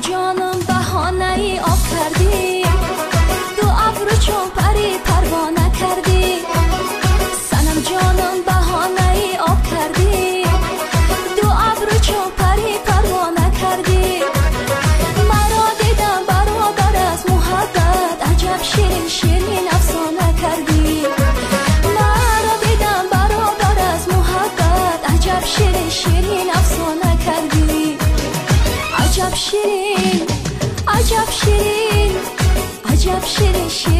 John şirin Shit!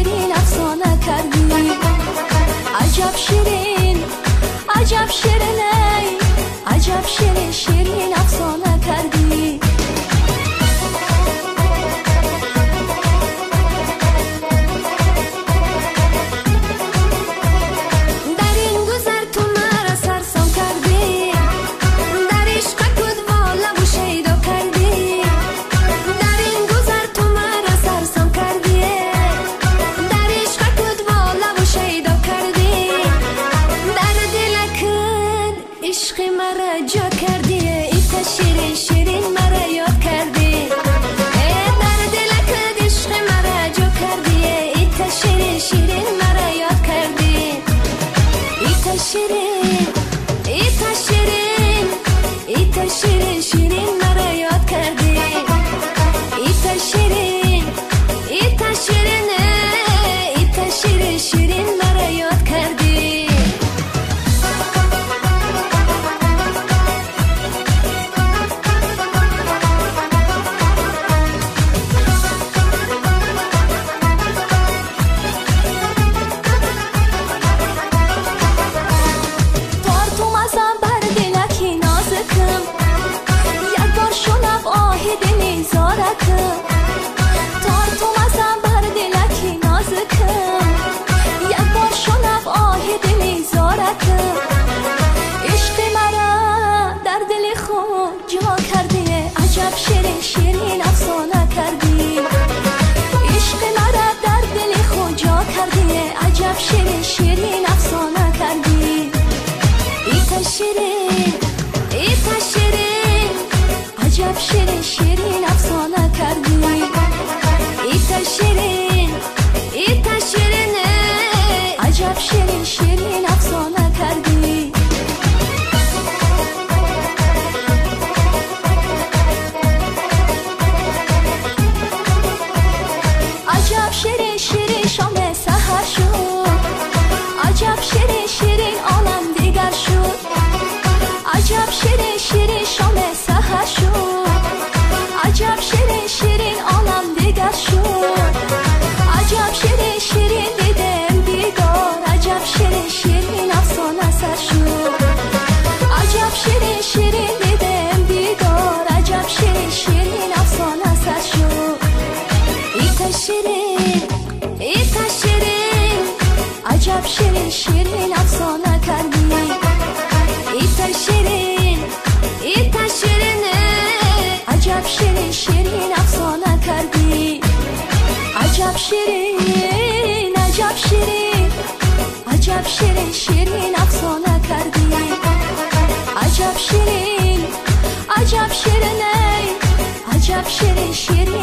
شیرین شیرین مرا یاد کردی. ای در دلت عشق مرا جو کردی. ای تا شیرین شیرین مرا یاد کردی. ای تا شیرین ای تا شیرین ای تا شیرین شیرین مرا یاد کردی. ای تا شیرین. shit in şap şirin şirin atsana kalbimi İter şirin, iter şirin. Acap şirin şirin atsana kalbimi Acap şirin, acap şirin. Acap şirin şirin atsana kalbimi Acap şirin, acap şirin ey. Acap şirin şirin